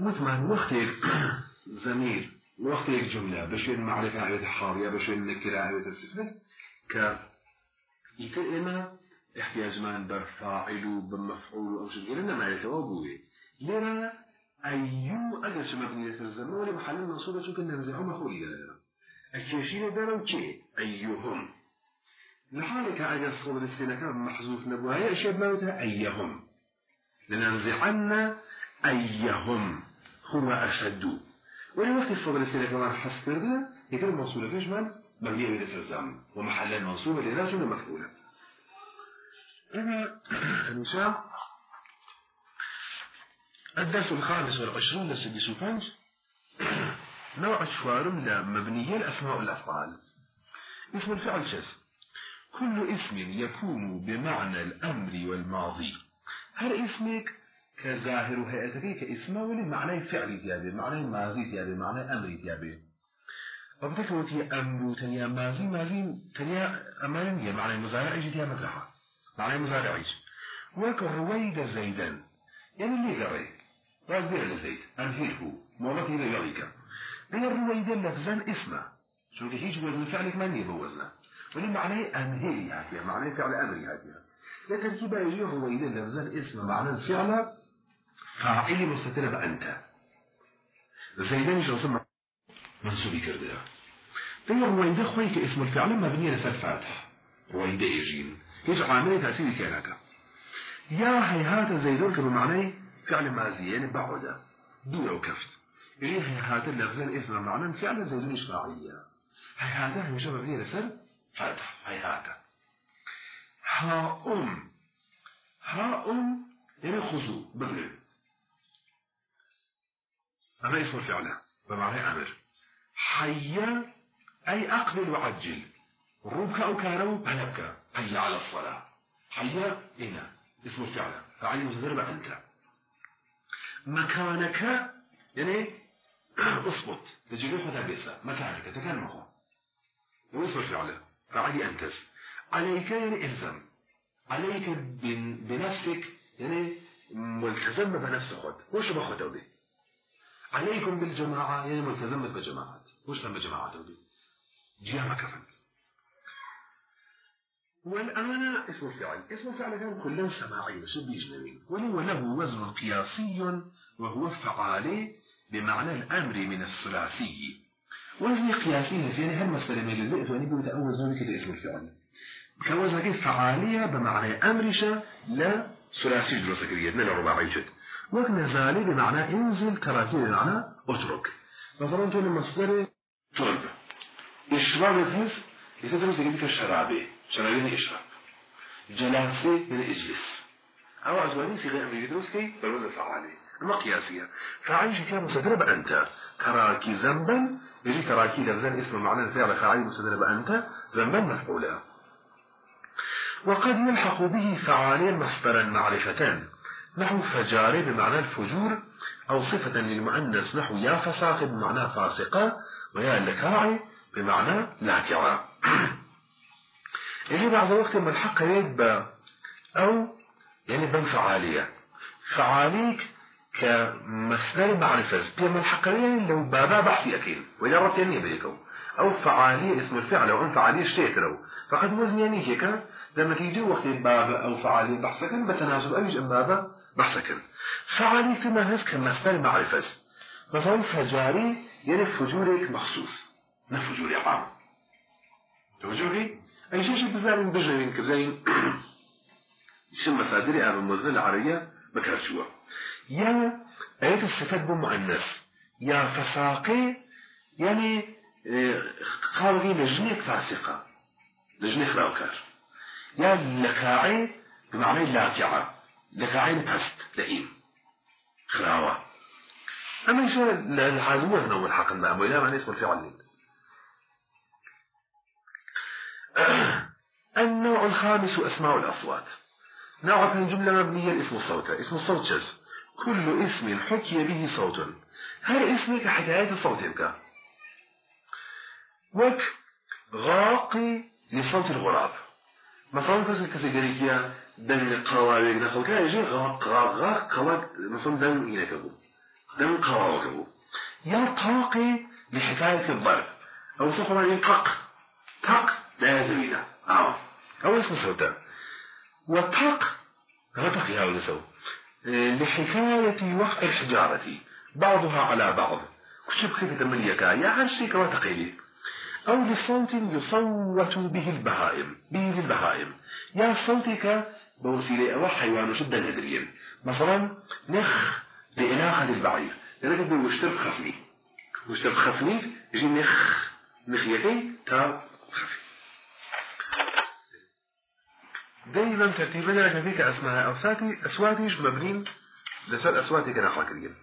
وثمان وقتك زمير وقتك جملة بشوين معرفة عيوة حارية بشوين نكرة عيوة الصفة ك يكلمة احتياج من بفاعل بمفعول أو شيء إنما يتوابوه لرا أيو أجل شما بنية الزمان محل المنصوبة شو كنا نزعه مخولي لنا الكيشين دارو كي أيهم لحالك أجل صور السنة كان محذوف نبوها أشياء بموتها أيهم لننزعن أيهم؟ هو أشد. ولوقت الصور السنة كمان حس كرده يكون موصولة فيش من؟ مبنية من التزام ومحلا منصوبة لراس مفعولة أنا الدرس الخامس والعشرون للسدس فانج نوع شوار مبنية الأسماء والأفعال. اسم الفعل شس. كل اسم يكون بمعنى الأمر والماضي. هل اسمك كظاهر هيئتك كاسمه ولي معنى فعل تيابي معنى ماضي تيابي معنى أمر تيابي وبتك تي أمر تنيا ماضي ماضي تنيا أمانية معنى مزارع تيا مدرحة معنى مزارع وك رويد زيدا يعني اللي قري وازدير لزيد أنهيه مولته ليغيك هي الرويد لفظا اسمه. شو هيج وزن فعلك من يبو وزنه. ولي معنى أنهي هاتيها معنى فعل أمر هاتيها لكن كيف يجي رويد لفظا اسمه معنى الفعل فاعل مستتر بأنت زيدان شو سمع منصوبي كردها هي رويدة خويك اسم الفعل مبنية لسر فاتح رويدة يجين هيج عامل تأثير كانك يا هيهات زيدون كما معنى فعل ماضي يعني بعد دون وكفت. إيه هيهات اللفظان اسم معنى فعل زيدون إشباعية هيهات هي مش مبنية لسر فاتح هيهات. ها أم. ها أم. يعني خذوا بذل أما اسم الفعل بمعنى أمر حيا أي أقبل وعجل. ربك أو كانوا بلبك حي على الصلاة. حيا إنا. اسم الفعل فعلي مصدر أنت. مكانك يعني أصبت. تجري حتى بيسا مكانك تكلم هو واسم الفعل فعلي أنتس عليك يعني إلزم. عليك بنفسك يعني ملتزم بنفسك. وش بخطه به. عليكم بالجماعة يعني ملتزمة بجماعات وش لما جماعات ودي جامع كفن والآن اسم الفعل. اسم الفعل كان كلا سماعي بس بيجنبين ولو له وزن قياسي وهو فعالي بمعنى الأمر من الثلاثي. وزن قياسي يعني مسألة من اللي وأني بيقول أول وزن كده اسم الفعل. كوزن فعالية بمعنى أمرشة لا ثلاثي جلوسكرية من الرباعي جد. ذلك بمعنى انزل كراكي بمعنى اترك مثلا تقول المصدر شرب اشرب الفز يتدرس يجيب الشرابي شرابي يعني اشرب جلاسي من اجلس. أو ازواني سيغي امري يدرس كي بلوز الفعالي اما قياسية فعيش كان مصدر بأنت كراكي ذنبا يجي كراكي لفزان اسم معنى الفعل فعالي مصدر بأنت ذنبا مفعولا وقد يلحق به فعالي مصدرا معرفة نحو فجار بمعنى الفجور أو صفة للمؤنث نحو يا فساق بمعنى فاسقة ويا لكاعي بمعنى لاكعة يجي بعض الوقت ملحق يد أو يعني بن فعالية. فعاليك كمصدر معرفة. بما الحقيقة لو بابا بحثي أكيد وإذا ربط يعني بيكو أو فعالية اسم الفعل أو أن فعالية اشتيترو فقد وزن يعني هيك لما تيجي وقت بابا أو فعالية بحثك بتناسب أيش بابا؟ بحثك فعلي فيما هز كمثال معرفة. مثلا فجاري يعني فجورك مخصوص ما فجوري عام. فجوري؟ أي شيء بزارين بجرين كزين؟ شو مصادري أنا الموزنة العربية؟ بكرشوا يا آيات الصفات بمؤنث؟ يا فساقي يعني قالوا لجنيك فاسقة لجنيك راوكر يا لكاعي بمعنى لاجعة عين بست لئيم خلاوة أما يشوف الحازم وزن أول حق الماء ولا معنى اسم الفعل النوع الخامس أسماء الأصوات. نوع من جملة مبنية اسم الصوت. اسم الصوت جز كل اسم حكي به صوت. هل اسمك حكاية صوتك؟ وك غاقي لصوت الغراب. مثلا كذا كاتيجوريكيا دن قواوي دخل كان يجي غا غا قوا مثلا دن إلى كبو دم قواوكبو يا طاقي لحكاية الضرب أو سخرا طق طق لا يزوينا أو أو اسم صوتا وطق هو طق يا ولسو لحكاية وقع الحجارة بعضها على بعض. كشب كيف تمليك يا عشتك وتقيلي أو لصوت يصوت به البهائم. به البهائم. يا صوتك بوسيلة أو حيوان شدا ندريا مثلا نخ لإناحة البعير لذلك بدو وشتر خفني. وشتر خفني يجي نخ نخيتي تا خفي. دائما ترتيبا لك فيك أسماء. أصواتي أصواتي مبنين لسال أصواتي كنحو كريم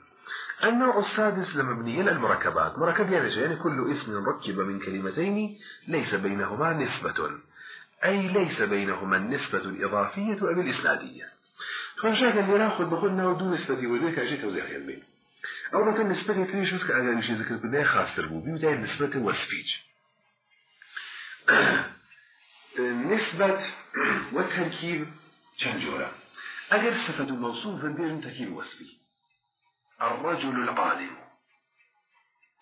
النوع السادس لمبنية المركبات. مركب يعني يعني كل اسم ركب من كلمتين ليس بينهما نسبة. أي ليس بينهما النسبة الإضافية أو الإسنادية. فنشاك اللي ناخذ بقولنا ودون نسبة وذلك أجي توزيع يلمين أو مثلا نسبة تريش وسك أجا شيء ذكر كنا خاص تربوبي وتاي نسبة وسبيج. نسبة والتركيب شنجورة أجر صفة موصوفا بين تركيب وصفي الرجل العالم.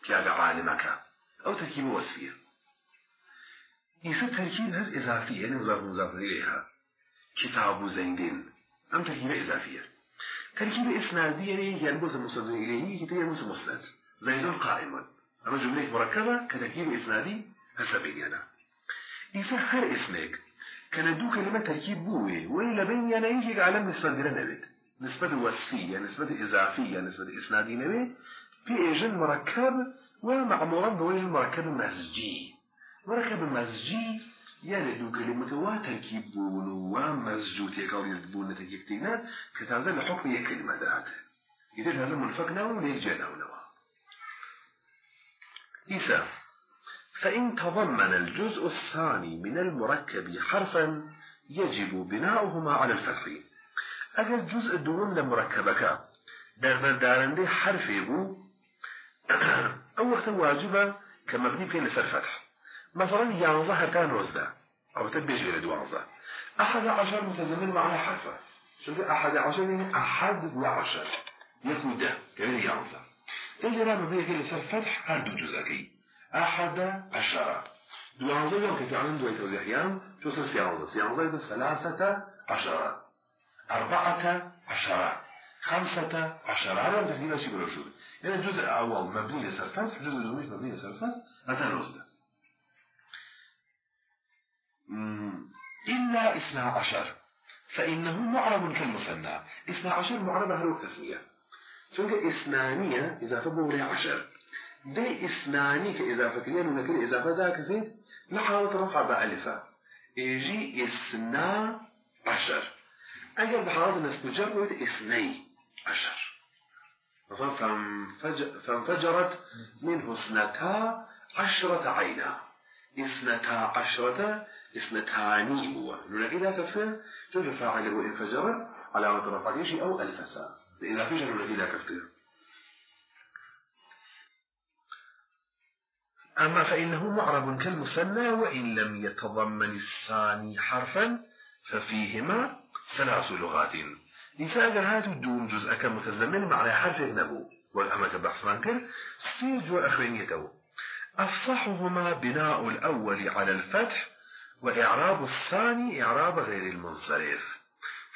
كان عالمك. أو تركيب وصفية تركيب هز إضافية يعني مضاف إليها كتاب زيدين أم تركيب إضافية تركيب إسنادية يعني بوز مسند إليه كتير موسى مسند زيد قائم أما جملة مركبة كتركيب إسنادي هسبين أنا إذا هر اسمك كان دو كلمة تركيب بوي وإلا بين يعني يجي على نسبة نبت نسبة وصفية نسبة إضافية نسبة إسنادي نبت في إيجن مركب ومعمورا بوجه مركب مزجي مركب مزجي يعني دو كلمة وا تركيب بون ومزجو تيكاو يدبون تكيكتينا كتابة لحكم هي كلمة ذات إذا هذا منفقنا ونيجينا ونوا إذا فإن تضمن الجزء الثاني من المركب حرفا يجب بناؤهما على الفتح. أجل الجزء دوم لمركبك در دارندي حرف بو أو وقت واجبة كمبني بين لسر مثلا يانزة كان رزدة أو تبيج إلى دوانزة أحد عشر متزمن معنى حرفة شوف أحد عشر يعني أحد وعشر يكون ده كمان يانزة اللي راه مبني بين لسر فتح هردو جزاكي أحد عشر. دوانزة يوم كيف عمل دوي توزيحيان توصل في عنزة في عنزة ثلاثة عشر. أربعة عشر. خمسة عشر. هذا تقريبا شيء بلو شو يعني الجزء الأول مبني لسر فتح الجزء الثاني مبني لسر فتح هذا رزق إلا اثنا عشر. فإنه معرب كالمثنى. اثنا عشر معربة هلو تسمية شونك إثنانية إذا فبوا لي عشر. دي إثناني كإضافتين ونكل إضافة ذاك فيه نحاول رفع بألفة يجي إثنا عشر. أجل بحالات الناس مجرد إثني عشر. فانفجرت منه اثنتا عشرة عينا اثنتا عشرة اثنتاني هو. نلاقي ذاك فيه شوف فاعله انفجرت علامة رفع شيء أو ألف ساعة. إذا نلاقي ذاك فيه أما فإنه معرب كالمثنى وإن لم يتضمن الثاني حرفا ففيهما ثلاث لغات. نساء هات الدوم جزء كمتزمن معنى حرف نبو والأمة بحث كل سيج وأخرينيته أفصحهما بناء الأول على الفتح وإعراب الثاني إعراب غير المنصرف.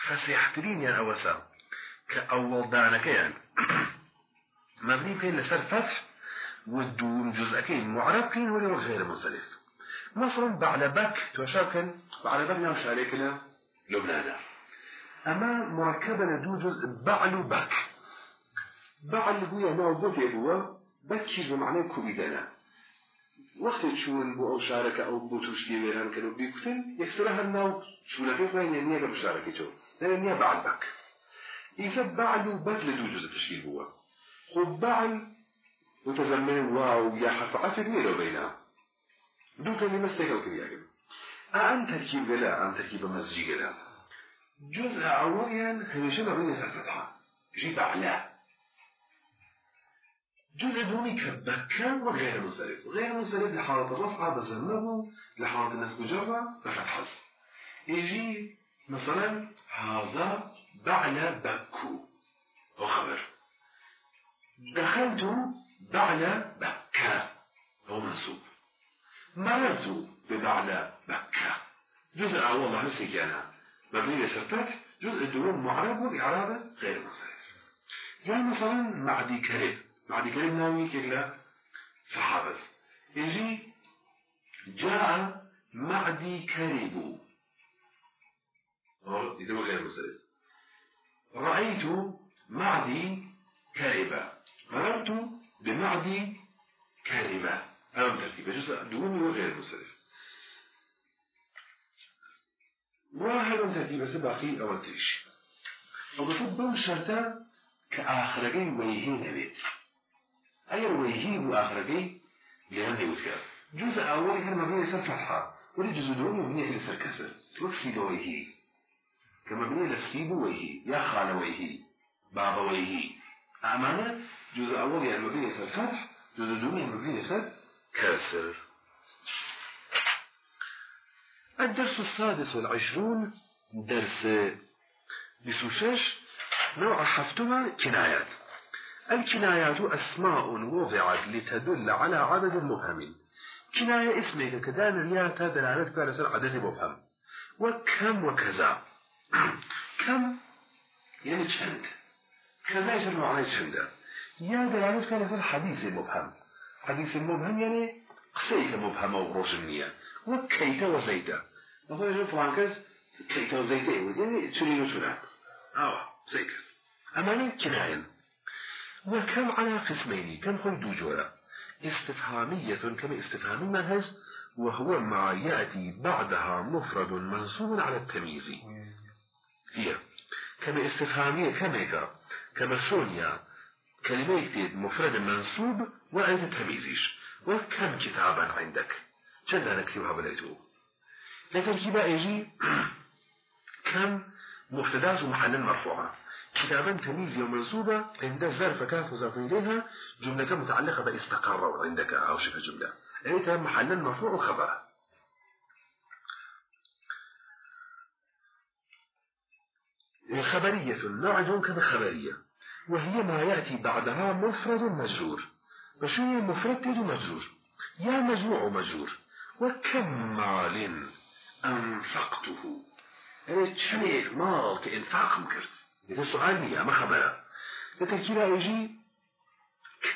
فسيحترين يا أوسا. كأول دانك يعني مبني فين لسر فتح والدوم جزءكين معربين ولا غير منصرف. مصر بعلبك توشاكل بعلبك نمشي عليك لبنانا أما مركبة دو جزء بعل بك. بعل بويا نوع بوتي هو بكي بمعنى وقت شون بو أو شارك أو بو تشكي ويران كانوا بيكتن يكسرها النوع شون كيف وين النية بمشاركة جو لأن النية بعل بك إذا بعل بك لدو جزء تشكيل هو خب بعل متزمن واو يا حرف عسر نيلو بينها دو كلمة استيقظ كبيرة أأن تركيب لا أن تركيب مزجي لا جزء أوليا هي شبه بين الفتحة جيب أعلى دومي كبكا وغير منصرف غير منصرف لحالة الرفعة بزنه لحالة الناس مجرة بفتحة يجي مثلا هذا بعلى بكو هو خبر. دخلت بعد بكة هو منصوب. مررت ببعد بكة جزء أول معنى سيكانا مبني لسرتك جزء الدروب معرب وإعرابه غير منصرف يعني مثلا معدي كريم معدي كريم ناوي كلا صحابة يجي جاء معدي كريب رأيت معدي كريبة. مررت بمعدي كريمة أمام ترتيب جزء دوني وغير منصرف واحد ترتيب سباقي أول تريش. وبفضل شرطة كآخرقي ويهي نبيت. أي ويهي وآخرقي لأن يوتكر جزء أول كان مبني يسر فتحة ولي جزء دوني مبني يسر كسر توفي لويهي كمبني لسيب ويهي يا خال ويهي بابا ويهي أمانة جزء أول يعني مبني يسر فتح جزء دوني مبني يسر كسر الدرس السادس والعشرون درس بسوشش نوع حفتها كنايات الكنايات أسماء وضعت لتدل على عدد مبهم كناية اسمك كدان الياء دلالة بارس عدد مبهم وكم وكذا. كم؟ يعني تشند كذا يسمى معنى تشند يا دلالة بارس الحديث المبهم حديث المبهم يعني قصيك مبهمة وروشنية وكيت وزيت مثلا يجب فرانكس كيت وزيت يعني تشري وشنا آه زيك أماني كناية. وكم على قسمين كم هو دوجورا؟ استفهامية كما استفهام منهج وهو ما يأتي بعدها مفرد منصوب على التمييز. هي كما استفهامية كما كما سونيا كلمة يكتب مفرد منصوب وأنت تمييزش وكم كتابا عندك؟ جل نكتبها بليته لكن كما يجي كم مفردات محل مرفوعة؟ كتابا تمييز ومنصوبة عند ظرف كاف مضاف إليها جملة متعلقة باستقر عندك أو شبه جملة. يعني محلا مرفوع وخبر خبرية نوع كذا خبرية وهي ما يأتي بعدها مفرد مجرور. وشو هي مفرد تجو مجرور؟ يا مجموع مجرور. وكم مال أنفقته؟ يعني تشنيك مال؟ كإنفاق مكرت. إذا سؤال هي ما خبره لتركيبها يجي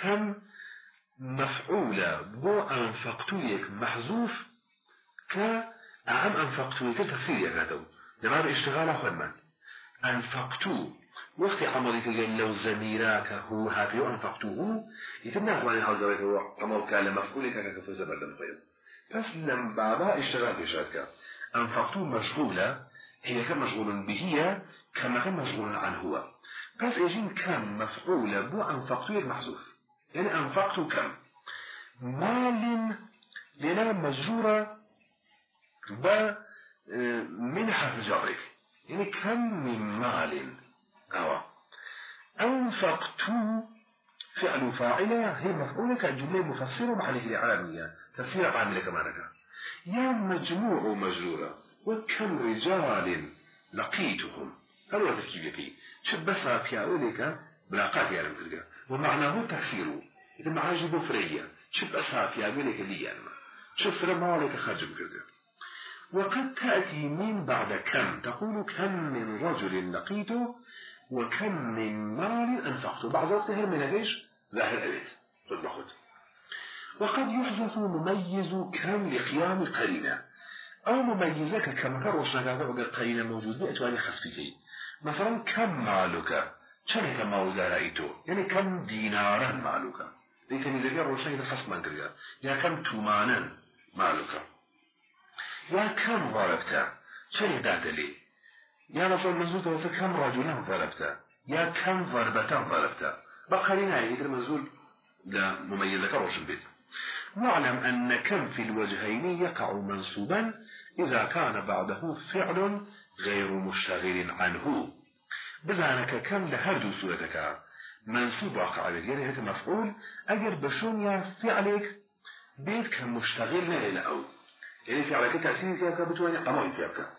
كم مفعولة بو أنفقتويك محذوف كأعم أنفقتويك تفسير هذا جماعة اشتغال أخوان من؟ أنفقتو. وقت عملي تقول لو زميراك هو هاتي أنفقتوه يتمنى أخواني حوزة هو عمل كان مفعولك كفزة بردم خير بس لم بابا اشتغال بشارك أنفقتو مشغولة هي كمشغول به كما كان مشغول عنه بس يجين كم مفعولة بو أنفقتو محذوف. يعني أنفقت كم؟ مال لنا مجرورة ب منحة جارك يعني كم من مال؟ أو أنفقت فعل فاعلة هي مفعولة كجملة مفسرة محله العالمية تفسير عاملة كمان يا مجموع مجرورة. وكم رجال لقيتهم؟ هل هو تفكير لكي شبسها في أولك بلاقات يعلم تلقى ومعناه تفسيره إذا معاجب فرية شوف أساف يا ملك لي يعني شوف مالك خرج كذا وقد تأتي من بعد كم؟ تقول كم من رجل لقيته وكم من مال أنفقته بعض وقت من إيش ظاهر أبيت خذ بخذ وقد يحدث مميز كم لقيام قرينة. أو مميزك كم كروشنا كذا وقد قرينة موجود بأتواني خصفكي مثلا كم مالك چەندێکە ماوزە رأيتو يعني كم دينارا مالك ليتني ذكر روشني الحصمان كريا يا كم تومانا مالك يا كم ضربت چەند دات لي يا رسول مزول توصل كم رجلا ضربت يا كم ضربة ضربت بقرين هاي يدر مزول لا مميزة روشن بيت واعلم أن كم في الوجهين يقع منصوبا إذا كان بعده فعل غير مشتغل عنه. بزانك كم لهردو سورتك منصوب واقع عليك يعني مفعول أجر بشون يا فعلك؟ بيت كمشتغل لا أو يعني فعلك تأثير فيها بتواني قموي فيها.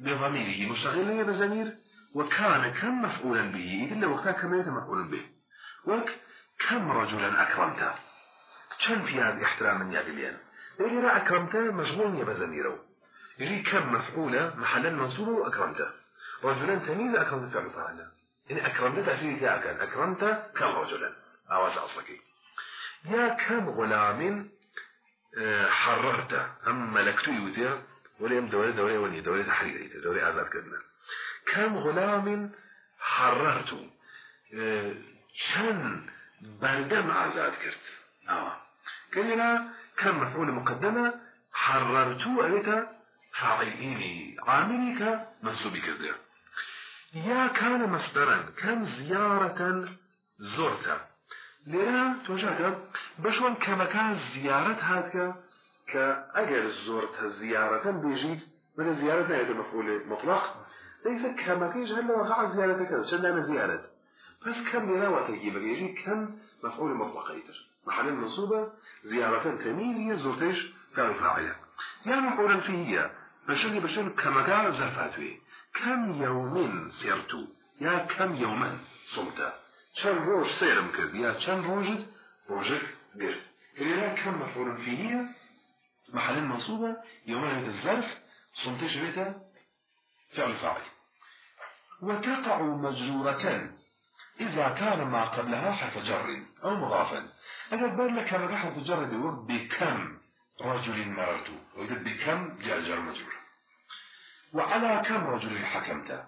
بضميره مشتغل لا بزمير وكان كم مفعولا به إلا وقتا كم مفعولا به. وك كم رجلا أكرمته؟ كم في هذا احترام من يقليان إذا لا أكرمته مشغول يا بزميره يجي كم مفعولة محلا منصوبة وأكرمته. رجلا تمييز أكرمت فعل فعلا. يعني أكرمت تأثير كان أكرمت كم رجلا؟ أواز أصلك يا كم غلام آه، حررت أم ملكت يوتيا ولا يم دولة دولة وني دولة تحرير دولة آزاد كدنا. كم غلام حررت آه، شن بردم آزاد كرت آه. كلنا كم مفعول مقدمة حررت أبيت فاعليني عاملك منصوبي كذا يا كان مصدرا كم زيارة زرت لێرە تۆژاکە بەشوان کەمەکان زیارەت هاتکە کە ئەگەر زۆرتە زیارەتەن بێژیت بەە زیارەت نایێتە مەفعول مطلق. ليس كمكيش هلا وقع زيارة كذا شلنا زيارة بس كم لنا وتجي بيجي كم مفعول مطلق يتر محل المنصوبة زيارة تمييزية زرتش كان فاعلة يا مفعولا فيه بشري بشر كمكا زرفاتوي كم يوم سرت يا كم يوما صمت چەند ڕۆژ سێرم کرد یا چەند ڕۆژت ڕۆژك گرت هنا كم مفعول فيه محل منصوبة يومين الظرف صمتش بيتا فعل فاعل وتقع مجرورة إذا كان ما قبلها حرف جر أو مضافا أجل بأن لك ما حرف جر بكم رجل مررت وإذا بكم جاء جر مجرور. وعلى كم رجل حكمت؟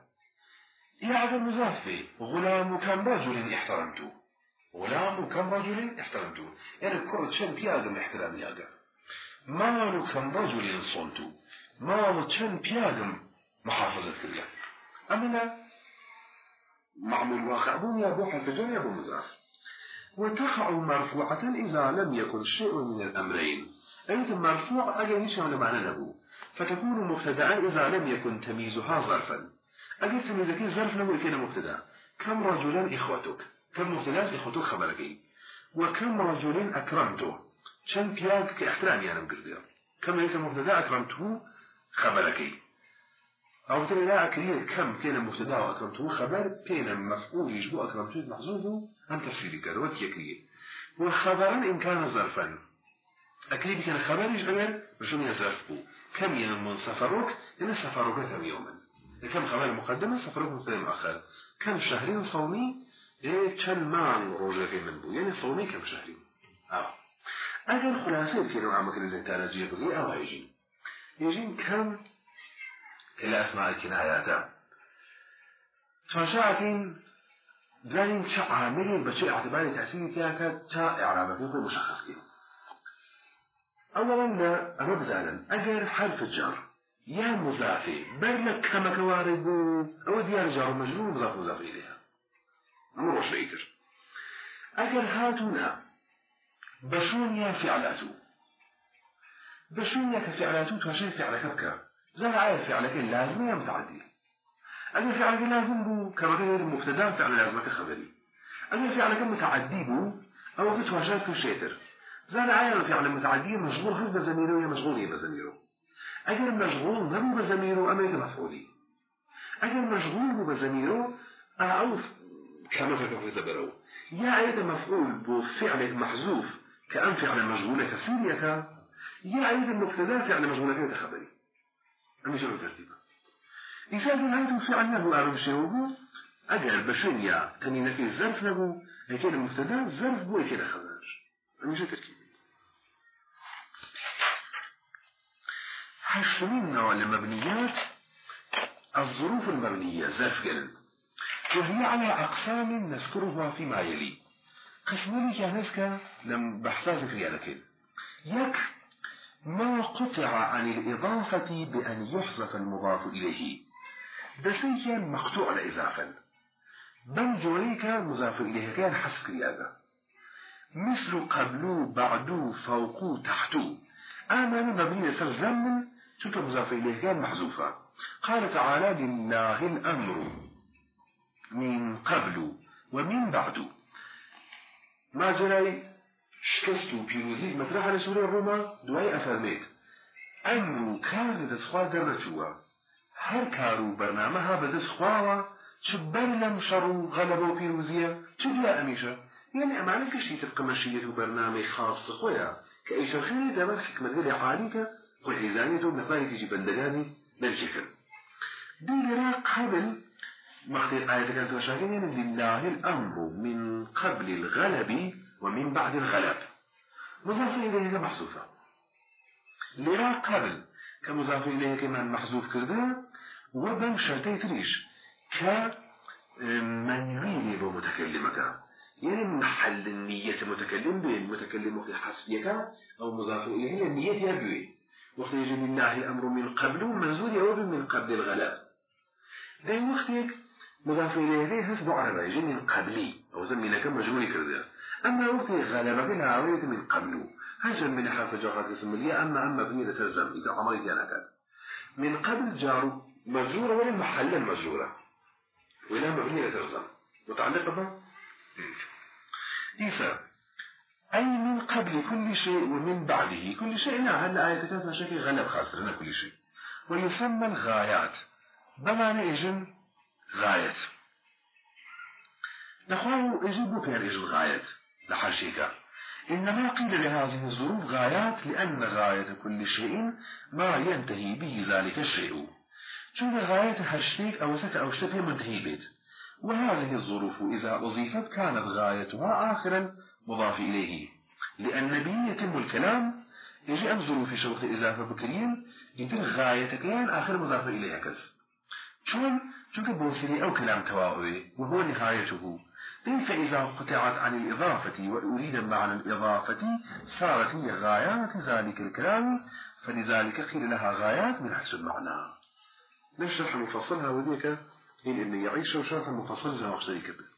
هذا المضاف غلام كم رجل احترمته غلام كم رجل احترمته يعني كرة شن بيادم احترام ياقا مال كم رجل صنت مال شن بيادم محافظة كلها أما لا معمول واقع. بو يا بو جر يا بو مضاف وتقع مرفوعة إذا لم يكن شيء من الأمرين. أي مرفوع أجل يشمل معنى له فتكون مبتدأ إذا لم يكن تمييزها ظرفا. أجل تميزكي ظرف نبوي كنا مبتدأ. كم رجلا إخوتك؟ كم مبتدأ إخوتك خبرك وكم رجل أكرمته شن بياك كاحترام يعني مقردير كم هيك مبتدأ أكرمته خبرك أو ترى لا أكريه كم كان مبتدأ وأكرمته. خبر كان مفعول يجبو أكرمته. محزوظه أن تفسيري كذا وتيكريه وخبرا إن كان ظرفا. أكريه كان خبر يجبر من ظرف كم ينمون سفرك؟ إن سفرك كم يوما. كم خبر مقدمة سفرك مبتدا مؤخر كم شهرين صومي؟ إيه كم مان روجك من بو. يعني صومي كم شهرين آه. أجل خلاصة في نوع مكان الزنتان جيبه أو هيجين يجين كم كلا أسماء الكنايات تشاعتين زين شع عاملين بشيء اعتباري تأثير تياكا تا إعرابك يكون مشخص كده أولا لا أنا أجر حرف الجر يا مضافي برلك كما كوارد أو ديار جار مجرور مضاف مضاف إليها أمر وش بيكر أجر هاتنا بشون يا فعلاتو؟ بشون يا كفعلاتو توشي فعلك بك زال عاية فعلك لازم يا متعدي. أجر فعلك لازم بو كان المبتدا فعل لازمك خبري أجر فعلك متعدي بو أو قلت وشاك شيتر زال عاية فعل متعدي مشغول غزب زميره يا مشغول يا زميره اگر مشغول نبو أما يك مفعولي. اگر مشغول بو بزميره اعوف كما فكره زبرو يا أيضا مفعول بفعل محذوف كأن فعل مشغول كسيريك يا أيضا مبتدا فعل مشغول كخبري اما شنو ترتيبه إذا كان فعل له أعرف شيء أجل بشنيا تنين في الظرف له لكن المبتدا ظرف بو كده خبر شو تركيب هشتمين نوع المبنيات الظروف المبنية زفقا وهي على أقسام نذكرها فيما يلي قسموني كهنسك لم بحثاز في لكن يك ما قطع عن الإضافة بأن يحذف المضاف إليه. دسيا مقطوع الإضافة. بل جوريك مضاف إليه كان حسب هذا. مثل قبلو بعدو فوقو تحتو آمن مبني سر زمن شوف مضاف إليه كان محذوفة. قال تعالى لله الأمر. من قبل ومن بعد. ما جراي شكستو بيروزي مطرح على سورة الروما دعاء أفرميت أمر كان دسخوا درجوا هر كارو برنامجها بدس خواوا شبر لم شروا غلبوا بيروزية شبلا أميشة يعني أمانة كشي تبقى مشية وبرنامج خاص خويا كأي شرخيني دابا حكمة غير عاليك والعزانية ومقالي تجي بندقاني للجكر دي لراق قبل مختير آية كانت وشاكين لله الأمر من قبل الغلب ومن بعد الغلب مضاف إليه محذوفة. لراق قبل. كمضاف إليه كمان محذوف كرده وبن شرطي تريش كمنوي بمتكلمك يعني محل النية المتكلم به المتكلم في حسبك أو مضاف إليه النية يبوي. وقت يجي لله الأمر من قبل منزول يوب من قبل الغلاء ده وقتك مضاف إليه هس بعربة يجي من قبلي أو زمينك مجهول كرده أما وقت غلبة بنا عوية من قبله هجر من حرف جرات اسم الياء أما أما بني تلزم إذا عمري ديانا كان من قبل جار مجرورة ولا محل المجرورة ولا مبنية تلزم متعلقة بها إيسا أي من قبل كل شيء ومن بعده. كل شيء نعم هلا آية كتابة شكل غلب خاص لنا كل شيء. ويسمى الغايات. بمعنى إجن غاية. نقول إجن بكر إجن غاية؟ لحرشيكا إنما قيل لهذه الظروف غايات لأن غاية كل شيء ما ينتهي به ذلك الشيء شو غاية هالشيء أو سك أو شبه منتهي بيت وهذه الظروف إذا أضيفت كانت غايتها آخرا مضاف إليه لأن به يتم الكلام يجي أم ظروف شوق إضافة بكرين يمكن غاية كيان آخر مضاف إليه كس شون شون بوسيلي أو كلام تواؤي وهو نهايته إن فإذا قطعت عن الإضافة وأريد معنى الإضافة صارت هي غايات ذلك الكلام فلذلك قيل لها غايات من حسب المعنى نشرح مفصلها وذيك إن إن يعيش شرح مفصل ما كبير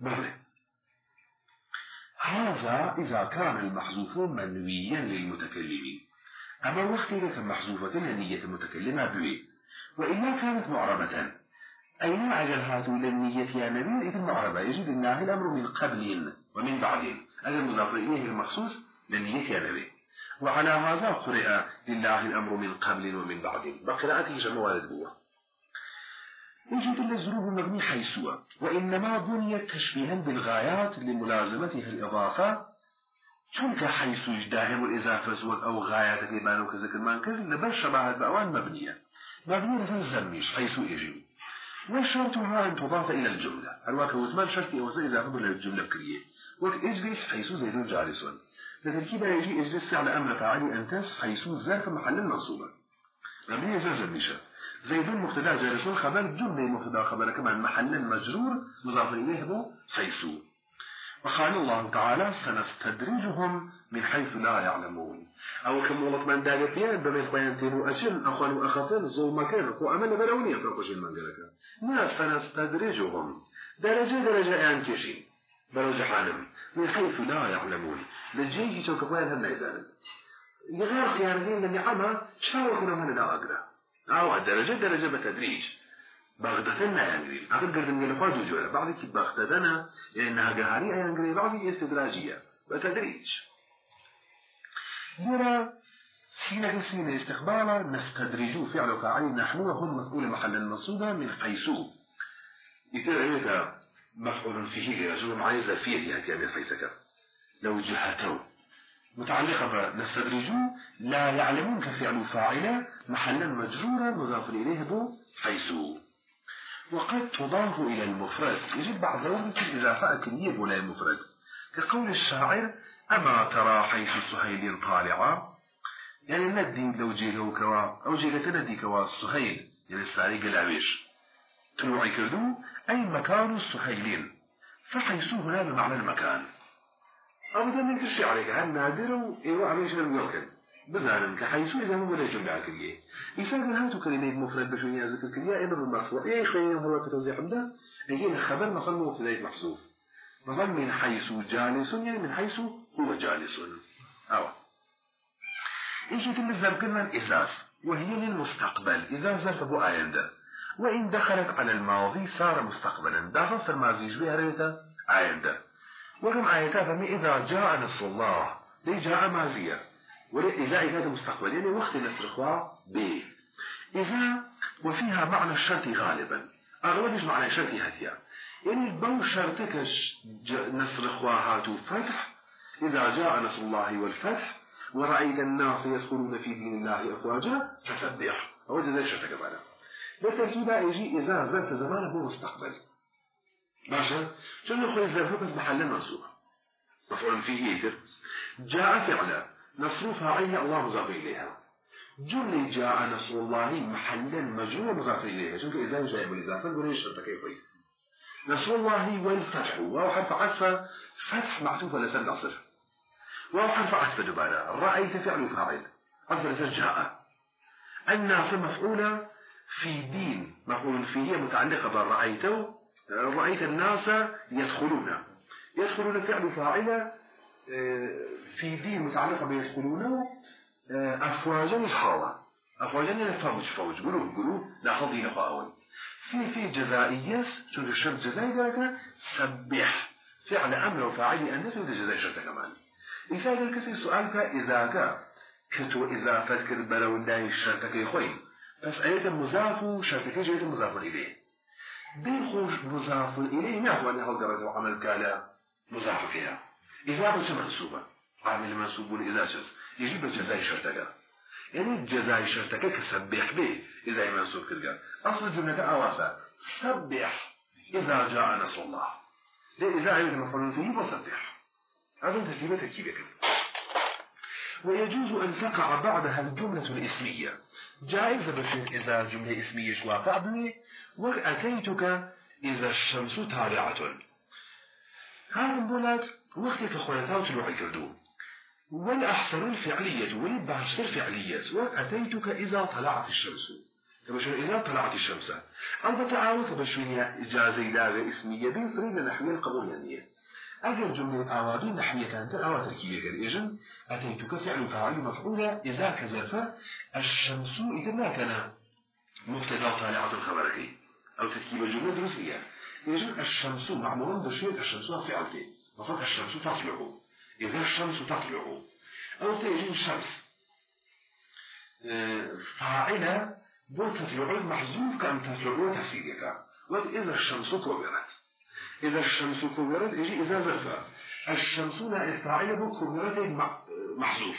بله. هذا إذا كان المحذوف منويا للمتكلمين أما وقت إذا كان محذوفة لنية المتكلم بوي وإلا كانت معربة. أين عجل هاتوا للنية يا نبي إذن معربة يجد الله الأمر من قبل ومن بعد أجل مضاف إليه المخصوص للنية يا نبي. وعلى هذا قرئ لله الأمر من قبل ومن بعد بقراءته جمع والد بوه. وجد الظروف مبني حيث وإنما بنيت تشبيها بالغايات لملازمتها الإضافة. چونك حيث دائم الإضافة أو غايات الإيمان وكذلك المنكر لبل شباهة بأوان مبنية. مبنية الزميش حيث يجب. وشرطها أن تضاف إلى الجملة. الواقع وثمان شرطي أوزا إضافة إلى الجملة بكرية وقت إجلس حيث زيد جالس. لتركيبها يجي إجلس على أمر فعلي أنتس حيث الزرف محل المنصوبة مبنية زميشة زيد مبتدأ جالس. خبر جملة مبتدأ خبر كمان محل مجرور مضاف إليه بو حيث. وقال الله تعالى سنستدرجهم من حيث لا يعلمون. أو كم ولط من داقة بيان بمن خوانتين وأشن أخوان وأخفين زو مكان أخو أمل برونية فرقش المنقلك نا سنستدرجهم. درجة درجة يعني كشي برو حانم من حيث لا يعلمون. لجيجي شوك خوان هم نعزان غير خيانتين لم يعمها شفاوة كنا من لا أقرأ. أو درجة درجة بتدريج. بغدتنا يعني أخذ قرد من الفاج جولا بعض كي بغدتنا لأنها جهارية يعني بعض استدراجية بتدريج يرى سين سين استقبالا نستدرج فعل فاعل نحن وهم مفعول محل المنصوبة من حيث يترى مفعول فيه رجل معي زفير يعني من حيثك لو جهته متعلقة بنستدرج لا يعلمون كفعل فاعل محلا مجرورا مضاف إليه بو حيث وقد تضاف إلى المفرد. يجب بعض ذلك الإضافة أكنية ولا المفرد كقول الشاعر أما ترى حيث سهيل طالعا يعني ندي لو جيله كوا أو جيلة ندي كوا السهيل يعني الساري قلعبيش طلوعي كردو أي مكان السهيلين فحيث هنا بمعنى المكان. مثلا من كشي عليك هل نادر؟ وإيوه عميش الميوكل بزانم كحيث إذا هو لا جمع كلية يفاق هاتو كلمة مفرد بشوية ذكر كلية إما بالمرفوع إيه خير هو كتوزيع حمدا يجينا خبر مثلا مبتدأ محسوف مثلا من حيث جالس يعني من حيث هو جالس أو يجي تم الزرب كلمة إساس وهي للمستقبل إذا زرف آيندا وإن دخلت على الماضي صار مستقبلا. داخل في الماضي يجبه ريتا آيندا وكم آياتا فمي إذا جاء نصر الله. لي جاء ماضية إذا إذا مستقبل. يعني وقت نصر ب. إذا وفيها معنى الشرط غالبا. أغلبش معنى شرطي هاتيا يعني بو شرطكش نصر إخواهات فتح إذا جاء نصر الله والفتح ورأيت الناس يدخلون في دين الله أفواجا فسبح. هو جزاء شرطك بعد بالتركيبة يجي إذا زلت زمانه هو مستقبل. باشا؟ شنو يقول إذا بس محل منصوب مفعول فيه يتر جاء فعلا. نصر فاعله الله مضاف إليها. جملة جاء نصر الله محلا مجرور مضاف إليها. شنو إذا جاء بالإضافة نقول إيش شرطك يقول نصر الله والفتح وهو حرف عطف فتح معطوف ولا سد نصر. وهو حرف عطف دبارة رأيت فعل فاعل. عطف جاء. الناس مفعولة في دين. مفعول فيه متعلقة بالرأيته رأيت الناس يدخلون. يدخلون فعل فاعل آه، في دين متعلقة بيدخلونه آه، أفواجا مش حالة أفواجا يعني فوج قلوب قلوب لا خضي أول في في جزائيس شو الشرط جزائي ذلك سبح. فعل أمر وفاعل الناس وده جزائي شرط كمان إذا قال كسي سؤالك إذا كا كتو إذا تذكر بلو الله الشرط كي خوي. بس أيضا مضاف شرط كي جيد مضاف إليه. بيخوش مضاف إليه نعرف أنه قرد وعمل كالا مضاف فيها. إذا بس منسوبة عامل منسوب إذا جز يجيب الجزاء شرطك. يعني الجزاء شرطك كسبح به إذا منسوب كرجال أصل الجملة أواسا سبح إذا جاء نصر الله. إذا عيد مفعول فيه وسبح هذا تركيبة تركيبة ويجوز أن تقع بعدها الجملة الإسمية. جائز بشيء إذا جملة إسمية شو واقع به وأتيتك إذا الشمس تابعة. هذا بولاد وقتك خلطات الوعي كردو والأحسن الفعلية والباشر الفعلية وأتيتك إذا طلعت الشمس. تبشر إذا طلعت الشمس. أو بتعاوث بشوية إجازة لا إسمية بين فريد نحوية القبول يعني أجر جملة أوابي نحوية كانت أو تركيبية قال إجن أتيتك فعل فاعل مفعولة إذا كذلك الشمس إذا ما كان. مبتدا طالعة الخبر أو تركيب الجملة درسية إجن الشمس معمول بشيء الشمس فعلته. وفق الشمس تطلع إذا الشمس تطلع أو تيجي الشمس فاعلة بو تطلع محذوف كأن تطلع تفسيرك وإذا الشمس كبرت إذا الشمس كبرت يجي إذا زلفة الشمس لا فاعلة بو كبرت محذوف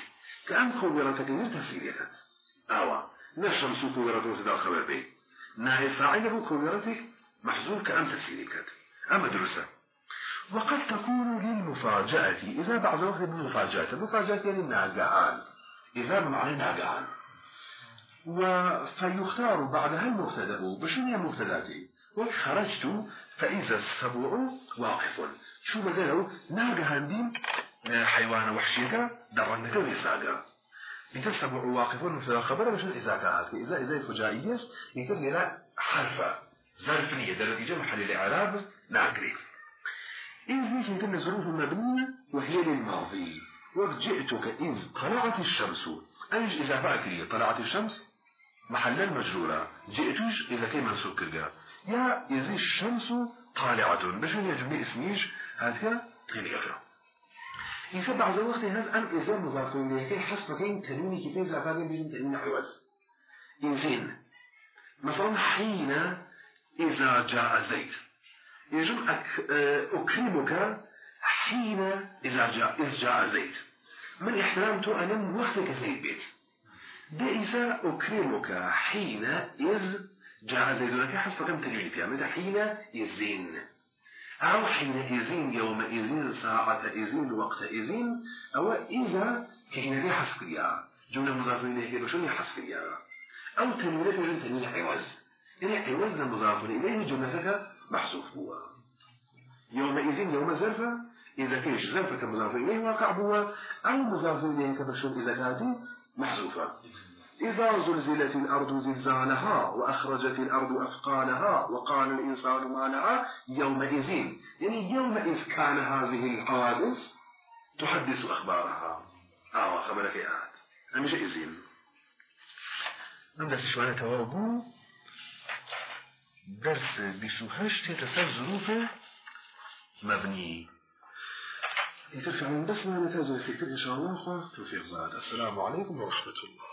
كأن كبرت كبير تفسيرك أوا الشمس كبرت وتدخل خبر بي نهي فاعلة بو كبرت محذوف كأن تفسيرك أما درسة وقد تكون للمفاجأة إذا بعض الوقت بالمفاجأة المفاجأة يعني الناقعان إذا بمعنى ناقعان فيختار بعدها المبتدأ بشنو المبتداتي وخرجت فإذا السبع واقف. شو مثلا ناقة هندين حيوان وحشية درنك ويساقا إذا السبع واقف مثل خبر بشن إذا كانت إذا إذا فجائية يقول لنا حرفة ظرفية درجة محل الإعراب ناقري إذ يمكن ظروف مبنية وهي للماضي وجئتك إذ طلعت الشمس. أيش إذا فأكري طلعت الشمس؟ محل المجرورة جئتوش إذا كان منصوب كرجا يا إذا الشمس طالعة بشن يجمع اسميش هذا يقرأ إذا بعض الوقت هذا أم إذا مضاف إليه حسب كين تنويني كيف إذا فاهم بيجن تنوين عوض إنزين مثلا حين إذا جاء زيد يجب أكرمك حين إذا جاء إذ جاء من احترامته أنا وقتك في البيت. ده إذا أكرمك حين إذ جاء زيد لك حسب كم تجري فيها. ماذا حين إذن؟ أو حين إذن يوم إذن ساعة إذن وقت إذن. أو إذا حين دي حسب يا جملة مضافة إليه بشون حسب يا أو تنوير في تنوير عوز يعني عوز مضاف إليه جملتك محذوف هو. يومئذ يوم زرفة إذا كيش زرفة مضاف إليه واقع هو أو مضاف إليه كبشر إذا كانت محذوفة. إذا زلزلت الأرض زلزالها وأخرجت الأرض أثقالها وقال الإنسان ما لها يومئذ يعني يومئذ كان هذه الحوادث تحدث أخبارها. آه خبرك آت. أمش إذن عندك شوانة توابو. درس بشوهش تتسال ظروفه مبني يترفع من بس ما نتازل السكتب إن شاء الله توفيق زاد السلام عليكم ورحمة الله